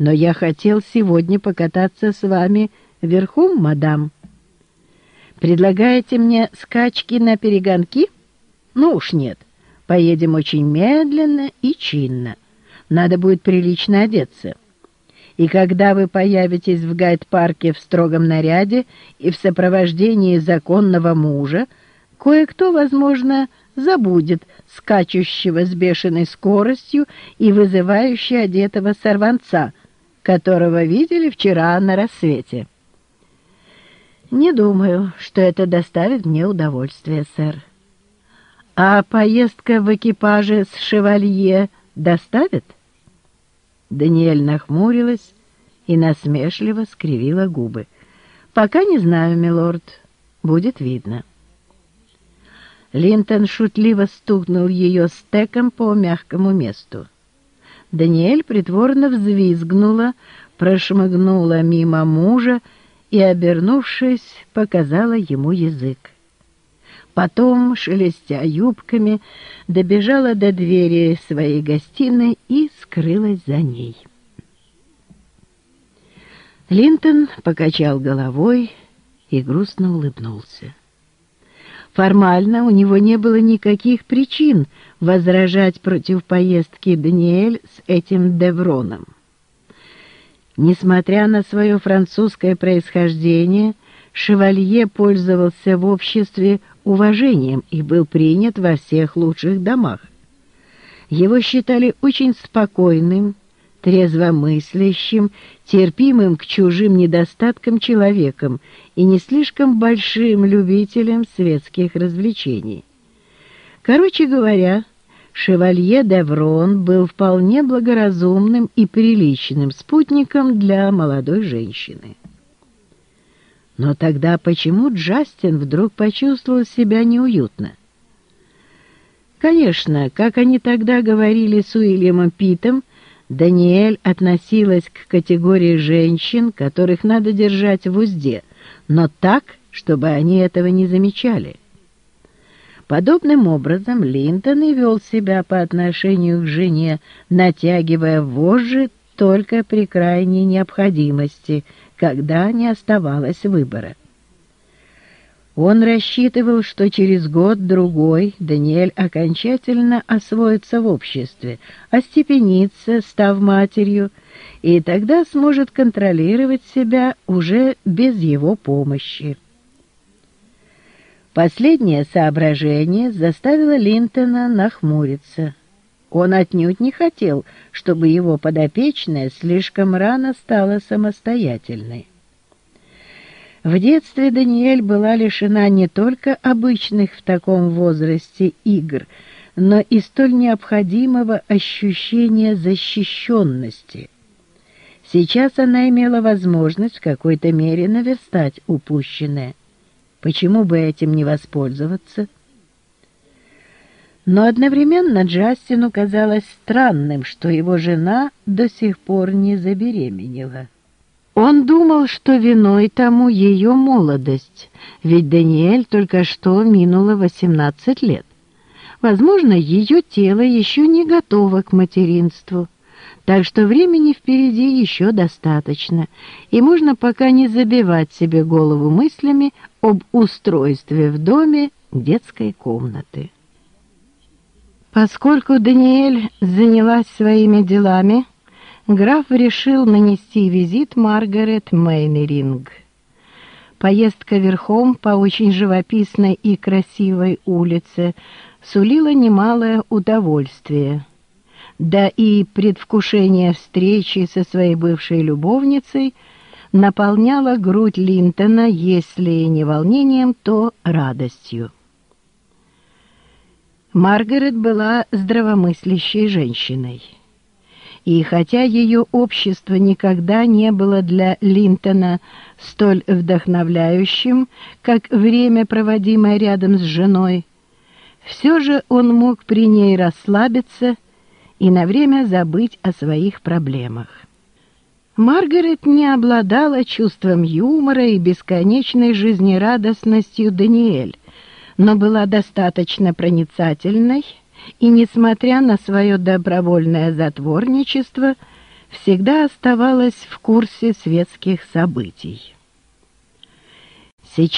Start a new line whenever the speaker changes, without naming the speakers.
но я хотел сегодня покататься с вами верхом, мадам. Предлагаете мне скачки на перегонки? Ну уж нет, поедем очень медленно и чинно. Надо будет прилично одеться. И когда вы появитесь в гайд-парке в строгом наряде и в сопровождении законного мужа, кое-кто, возможно, забудет скачущего с бешеной скоростью и вызывающего одетого сорванца, которого видели вчера на рассвете. Не думаю, что это доставит мне удовольствие, сэр. А поездка в экипаже с шевалье доставит? — Даниэль нахмурилась и насмешливо скривила губы. «Пока не знаю, милорд. Будет видно». Линтон шутливо стукнул ее стеком по мягкому месту. Даниэль притворно взвизгнула, прошмыгнула мимо мужа и, обернувшись, показала ему язык. Потом, шелестя юбками, добежала до двери своей гостиной и скрылась за ней. Линтон покачал головой и грустно улыбнулся. Формально у него не было никаких причин возражать против поездки Даниэль с этим Девроном. Несмотря на свое французское происхождение, Шевалье пользовался в обществе уважением и был принят во всех лучших домах. Его считали очень спокойным, трезвомыслящим, терпимым к чужим недостаткам человеком и не слишком большим любителем светских развлечений. Короче говоря, шевалье Деврон был вполне благоразумным и приличным спутником для молодой женщины. Но тогда почему Джастин вдруг почувствовал себя неуютно? Конечно, как они тогда говорили с Уильямом Питом, Даниэль относилась к категории женщин, которых надо держать в узде, но так, чтобы они этого не замечали. Подобным образом Линтон и вел себя по отношению к жене, натягивая вожжи только при крайней необходимости, когда не оставалось выбора. Он рассчитывал, что через год-другой Даниэль окончательно освоится в обществе, остепенится, став матерью, и тогда сможет контролировать себя уже без его помощи. Последнее соображение заставило Линтона нахмуриться. Он отнюдь не хотел, чтобы его подопечная слишком рано стала самостоятельной. В детстве Даниэль была лишена не только обычных в таком возрасте игр, но и столь необходимого ощущения защищенности. Сейчас она имела возможность в какой-то мере наверстать упущенное. Почему бы этим не воспользоваться? Но одновременно Джастину казалось странным, что его жена до сих пор не забеременела. Он думал, что виной тому ее молодость, ведь Даниэль только что минуло 18 лет. Возможно, ее тело еще не готово к материнству, так что времени впереди еще достаточно, и можно пока не забивать себе голову мыслями об устройстве в доме детской комнаты. Поскольку Даниэль занялась своими делами, граф решил нанести визит Маргарет Мейнеринг. Поездка верхом по очень живописной и красивой улице сулила немалое удовольствие. Да и предвкушение встречи со своей бывшей любовницей наполняло грудь Линтона, если не волнением, то радостью. Маргарет была здравомыслящей женщиной. И хотя ее общество никогда не было для Линтона столь вдохновляющим, как время, проводимое рядом с женой, все же он мог при ней расслабиться и на время забыть о своих проблемах. Маргарет не обладала чувством юмора и бесконечной жизнерадостностью Даниэль, но была достаточно проницательной и, несмотря на свое добровольное затворничество, всегда оставалась в курсе светских событий.